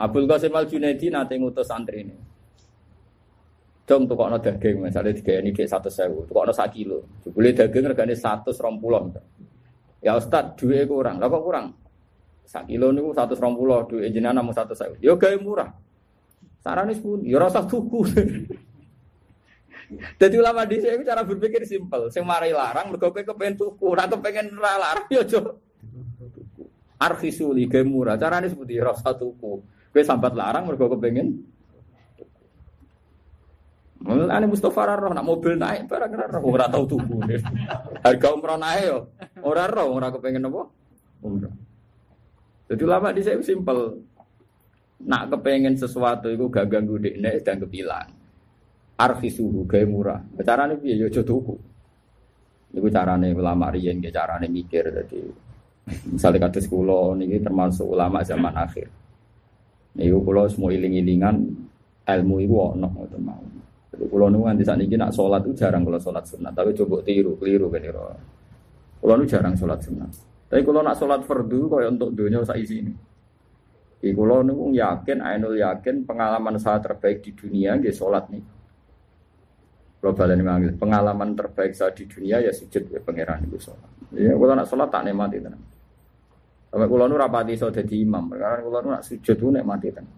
Abdul Qasim Al Junaidi nate ngutus santri ini. Dong tuh kok daging, misalnya tiga ini kayak satu sewu, tuh kok sak kilo. Boleh daging regane satu rompulah. Ya Ustad, dua kurang, lah kok kurang? Sak kilo nih satu rompulah, dua jenengan namun satu sewu. Yo ya gaya murah. Sarane pun, ya rasa tuku. Jadi ulama di sini cara berpikir simpel. Sing mari larang mergo kowe kepengen tuku, ora kepengen ora larang ya aja. Arkhisuli ge murah. Carane seperti rasa tuku. Kowe sambat larang mergo kepengen Mulane Mustafa roh nak mobil naik barang ora roh ora tau tuku. Harga umroh naik yo ora roh ora kepengen apa? Umroh. Jadi ulama di sini simpel. Nak kepengen sesuatu itu gak ganggu dekne dan kepilang suhu gawe murah. Carane piye ya aja tuku. Iku carane ulama riyen nggih carane mikir dadi misalnya kados kula niki termasuk ulama zaman akhir. Niku kula semua iling-ilingan ilmu iku ono ngoten mau. Jadi kula niku nganti sakniki nak salat itu jarang kula salat sunat, tapi coba tiru, keliru kan Kula niku jarang salat sunat. Tapi kula nak salat fardu kaya untuk dunia sak isine. Iku kula niku yakin, ainul yakin pengalaman saya terbaik di dunia nggih salat nih. Kalau balen manggil pengalaman terbaik saya di dunia ya sujud ya pangeran itu sholat. Ya kalau nak sholat tak nikmati tenan. Sampai kalau nu rapati so jadi imam, karena kalau nu nak sujud tuh nikmati tenan.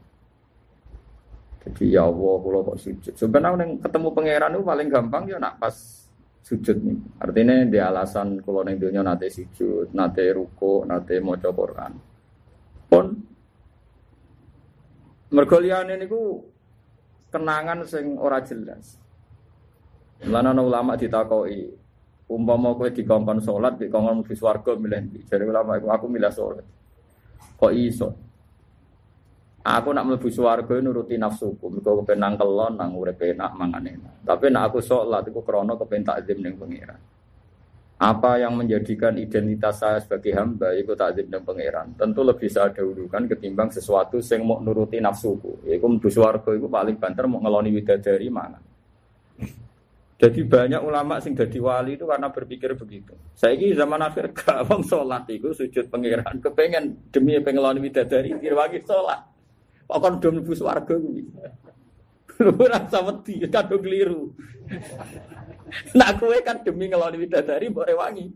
Jadi ya Allah kalau kok sujud. Sebenarnya yang ketemu pangeran itu paling gampang ya nak pas sujud nih. Artinya di alasan kalau neng dunia nate sujud, nate ruko, nate mau Quran. Pun mergolian ini ku kenangan sing ora jelas. Ana ulama ditakoi, umpama kowe dikongkon salat, dikongkon mlebu swarga milih ndi? Jare ulama aku, aku milih salat. Kok iso? Aku nak mlebu swarga nuruti nafsuku, mergo kepen kelon nang urip enak mangan enak. Tapi nak aku salat iku krana kepen takzim ning pangeran. Apa yang menjadikan identitas saya sebagai hamba itu takzim dan pangeran. Tentu lebih saya dahulukan ketimbang sesuatu yang mau nuruti nafsuku. Yaitu mlebu swarga iku paling banter mau ngeloni widadari mangan. Jadi banyak ulama sing jadi wali itu karena berpikir begitu. Saya ini zaman akhir gak sholat itu sujud pangeran kepengen demi pengelon widadari dirwangi sholat. Kok kon do mlebu swarga kuwi. Lu rasa wedi kadung keliru. Nak kowe kan demi ngeloni widadari mbok rewangi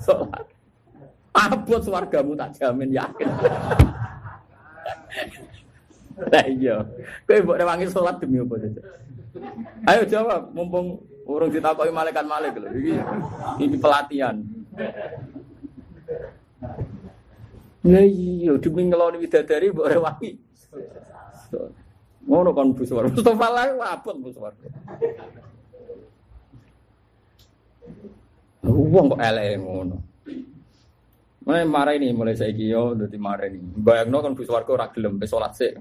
sholat. Abot swargamu tak jamin yakin. Nah iya, kowe mbok rewangi sholat demi apa saja? Ayo jawab, mumpung urung ditakoki malaikat malik lho. Iki iki pelatihan. Ya iya, demi ngeloni widadari mbok rewangi. Ngono kon Bu Suwar. Mustofa lah Bu Suwar. Wong kok elek ngono. Mulai marah ini mulai saya yo dadi marah ini. Bayangno kan Bu Suwargo ora gelem salat sik.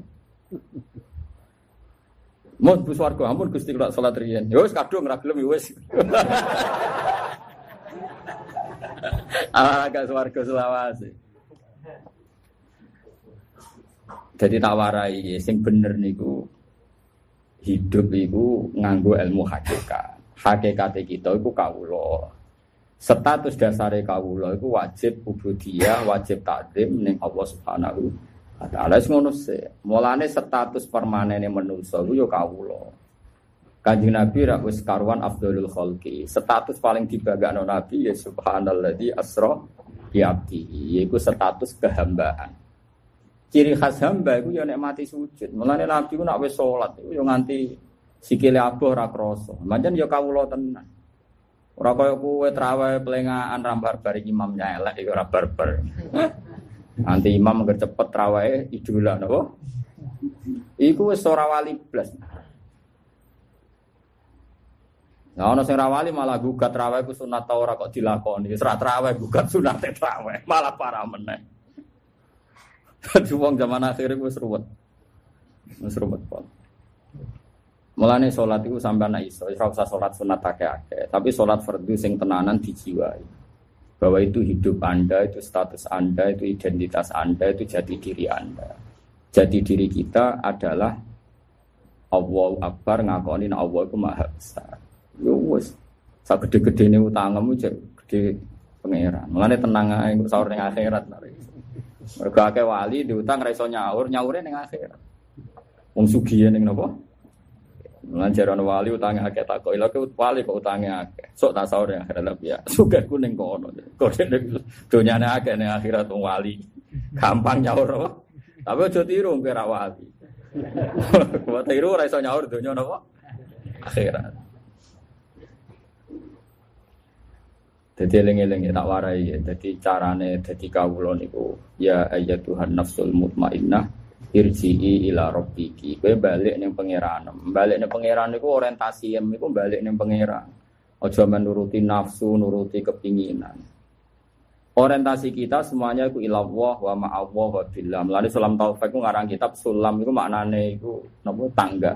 Mau bus warga, ampun gusti kalau sholat rian. Ya wes kadung ragelum ya wes. Agak swarga selawase. Jadi tak warai, sing bener niku hidup iku nganggo ilmu hakikat. Hakikat kita iku kawula. Status dasare kawula iku wajib ubudiyah, wajib takdim ning Allah Subhanahu ada ngono sih. Mulane status permanen menungso ku yo kawula. Kanjeng Nabi ra wis karuan Abdulul Khalqi. Status paling dibagakno Nabi ya subhanalladzi asra bi abdihi. Yaiku status kehambaan. Ciri khas hamba iku ya nek mati sujud. Mulane Nabi ku nak wis salat iku yo nganti sikile aboh ora krasa. Pancen yo kawula tenan. Ora kaya kowe pelengahan rambar bar imamnya elek iku ora barbar. Nanti imam agar cepet rawai idola napa? Iku wis ora wali blas. Nah, ono sing rawali malah gugat rawai ku sunat ta ora kok dilakoni. Wis ra rawai gugat sunat rawai, malah parah meneh. Dadi wong zaman akhir wis ruwet. Wis ruwet kok. Mulane salat iku sampean iso, ora usah salat sunat akeh-akeh, tapi salat fardu sing tenanan dijiwai bahwa itu hidup Anda, itu status Anda, itu identitas Anda, itu jati diri Anda. Jati diri kita adalah Allah Akbar ngakonin Allah itu maha besar. Yo wes, sa gede-gede ini utangmu jadi gede pangeran. Mulane tenang aja sahur ning akhirat. Mergo akeh wali diutang ra nyaur, nyaure ning akhirat. Wong sugih ning napa? Lan jaran wali utange akeh takok, lha ke wali kok utange akeh. Sok tak saur yang akhirat ya. Sugih ku ning kono. Kok donyane akeh ning akhirat wong wali. Gampang nyaur apa? Tapi aja tiru kowe wali. Kok tiru ora nyaur donya napa? Akhirat. Jadi eling-eling ya tak warai ya. Jadi carane jadi kawula niku ya ayat Tuhan nafsul mutmainnah irji'i ila rabbiki. Kowe balik ning pangeran. Balik ning pangeran niku orientasi em niku balik ning pangeran. Aja menuruti nafsu, nuruti kepinginan. Orientasi kita semuanya itu ilallah wa ma'allah wa billah. Melalui sulam taufik itu ngarang kitab sulam itu maknanya itu napa tangga.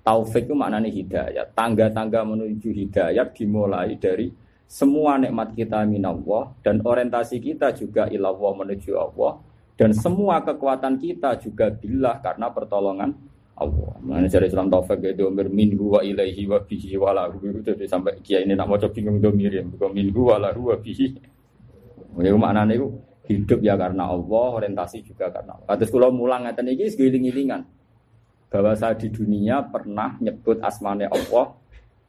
Taufik itu maknanya hidayat. Tangga-tangga menuju hidayat dimulai dari semua nikmat kita minallah dan orientasi kita juga ilallah menuju Allah dan semua kekuatan kita juga billah karena pertolongan Allah. Mana dari Islam taufik itu minhu wa ilaihi wa bihi wa lahu itu sampai kia ini nak mau bingung domirim bukan minhu wa lahu wa bihi. Ya maknanya itu hidup ya karena Allah, orientasi juga karena Allah. Kados kula mulang ngeten iki segiling-gilingan. Bahwa saya di dunia pernah nyebut asmane Allah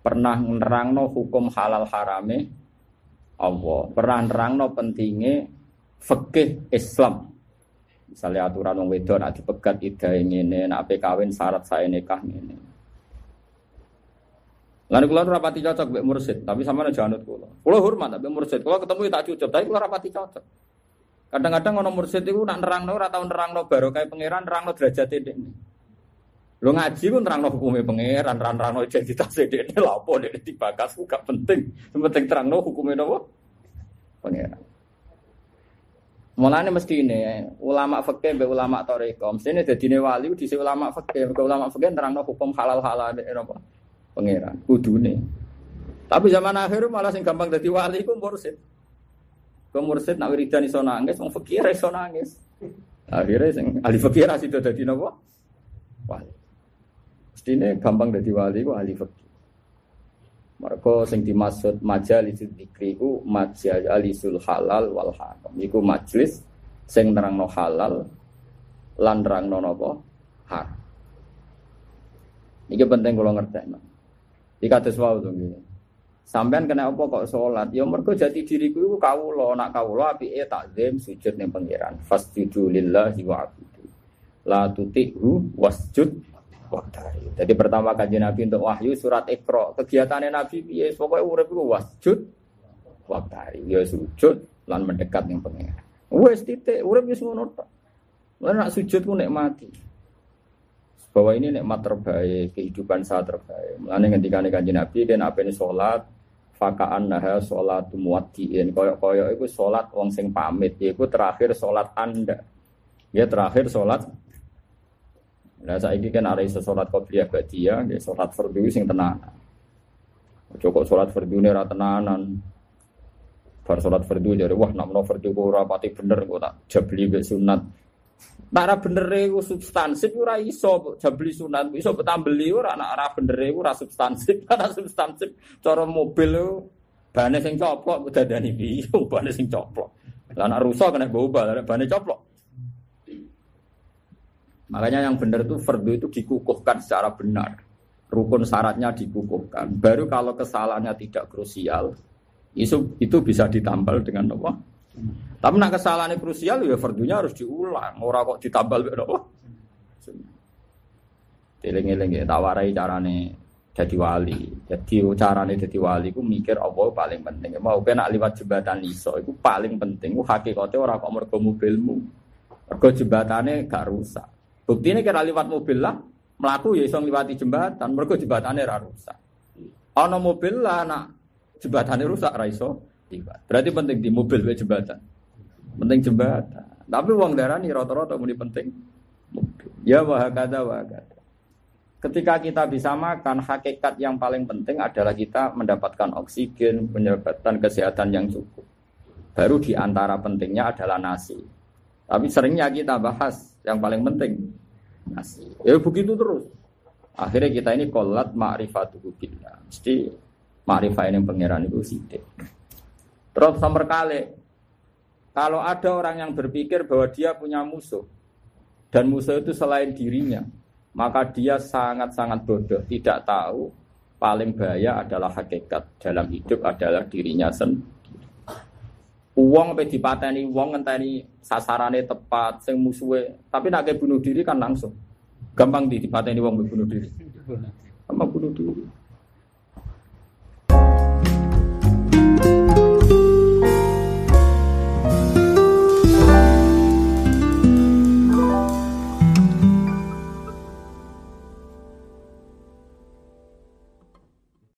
pernah nerangno hukum halal harame Allah, pernah nerangno pentingnya fikih Islam. Misalnya aturan wong wedok nak dipegat ida ngene, nak ape kawin syarat saya nikah ngene. Lalu kalau rapati cocok mbek mursid, tapi sama aja anut kula. Kula hormat mbek mursid, kula ketemu tak cukup, tapi kula rapati cocok. Kadang-kadang ono mursid itu nak nerangno ora tau nerangno barokah pangeran, nerangno derajat ini. Lo ngaji pun terang hukumnya pangeran, terang terang identitas ini lapo dia dibakas, gak penting. Yang penting terang hukumnya apa? Pangeran. Mulanya mesti ini ulama fakih be ulama toriko. Mesti ini jadi wali di ulama fakih. Ke ulama fakih terang hukum halal halal apa? Pangeran. Kudune. Tapi zaman akhir malah sing gampang jadi wali ku mursid. Ku mursid nak wiridan iso nangis, wong fakir iso nangis. Akhirnya sing ahli fakir asih dadi napa? Wali. Mestine gampang dadi wali ku ahli fikih. Mereka sing dimaksud majalis dzikri ku majalisul halal wal haram. Iku majelis sing nerangno halal lan nerangno napa? Haram. Iki penting kula ngertekno. Iki kados wae to nggih. Sampean kena apa kok sholat? Ya mergo jati diriku iku kawula, nak kawula apike takzim sujud ning pangeran. Fasjudu lillahi wa abudu. La tuti'hu wasjud waktari. Jadi pertama kajian Nabi untuk wahyu surat Iqra. Kegiatannya Nabi ya pokoknya urip itu wasjud waktari. Ya sujud lan mendekat yang pengen. Wes titik urip wis ngono tok. Lah nak sujud ku nikmati. Bahwa ini nikmat terbaik, kehidupan saya terbaik. Mulane ketika kanjeng Nabi dan apa ini sholat, fakaan nah sholat muwaddiin koyok koyok itu sholat wong sing pamit, itu terakhir sholat anda. Ya terakhir sholat Nah ini kan ada iso salat qabliyah ba'diyah, nggih salat fardhu sing tenanan. Cukup salat fardhu ora tenanan. Bar salat fardhu jadi wah nak menawa fardhu kok bener kok tak jabli mbek sunat. Nak bener iku substansif ora iso jabli sunat, iso betambeli ora nak ora bener iku ora substansif, ora substansif cara mobil itu bane sing coplok dadani piye, bane sing coplok. Lah nak rusak kena bau bane coplok. Makanya yang benar itu fardu itu dikukuhkan secara benar. Rukun syaratnya dikukuhkan. Baru kalau kesalahannya tidak krusial, itu itu bisa ditambal dengan apa? Tapi nak kesalahannya krusial ya fardunya harus diulang. Orang kok ditambal apa? Eling-eling ya tawarai carane jadi wali. Jadi carane jadi wali ku mikir apa paling penting. Mau kena liwat jembatan iso itu paling penting. Ku hakikate ora kok mergo mobilmu. Mergo jembatane gak rusak. Bukti ini kira lewat mobil lah, melaku ya iso ngliwati jembatan, mereka jembatannya ra rusak. Ana mobil lah nak jembatannya rusak ra iso Berarti penting di mobil be jembatan. Penting jembatan. Tapi uang darah nih rata-rata muni penting. Ya wahakada wahakada. Ketika kita bisa makan, hakikat yang paling penting adalah kita mendapatkan oksigen, mendapatkan kesehatan yang cukup. Baru di antara pentingnya adalah nasi. Tapi seringnya kita bahas yang paling penting nasi. Ya begitu terus. Akhirnya kita ini kolat ma'rifatuhu billah. Mesti ma'rifah ini pangeran itu sidik. Terus samar kali Kalau ada orang yang berpikir bahwa dia punya musuh dan musuh itu selain dirinya, maka dia sangat-sangat bodoh, tidak tahu paling bahaya adalah hakikat dalam hidup adalah dirinya sendiri. Uang apa dipateni, uang ngenteni sasarannya tepat, sing musuhe, tapi nak bunuh diri kan langsung. Gampang di dipateni uang bunuh diri. Gampang bunuh diri.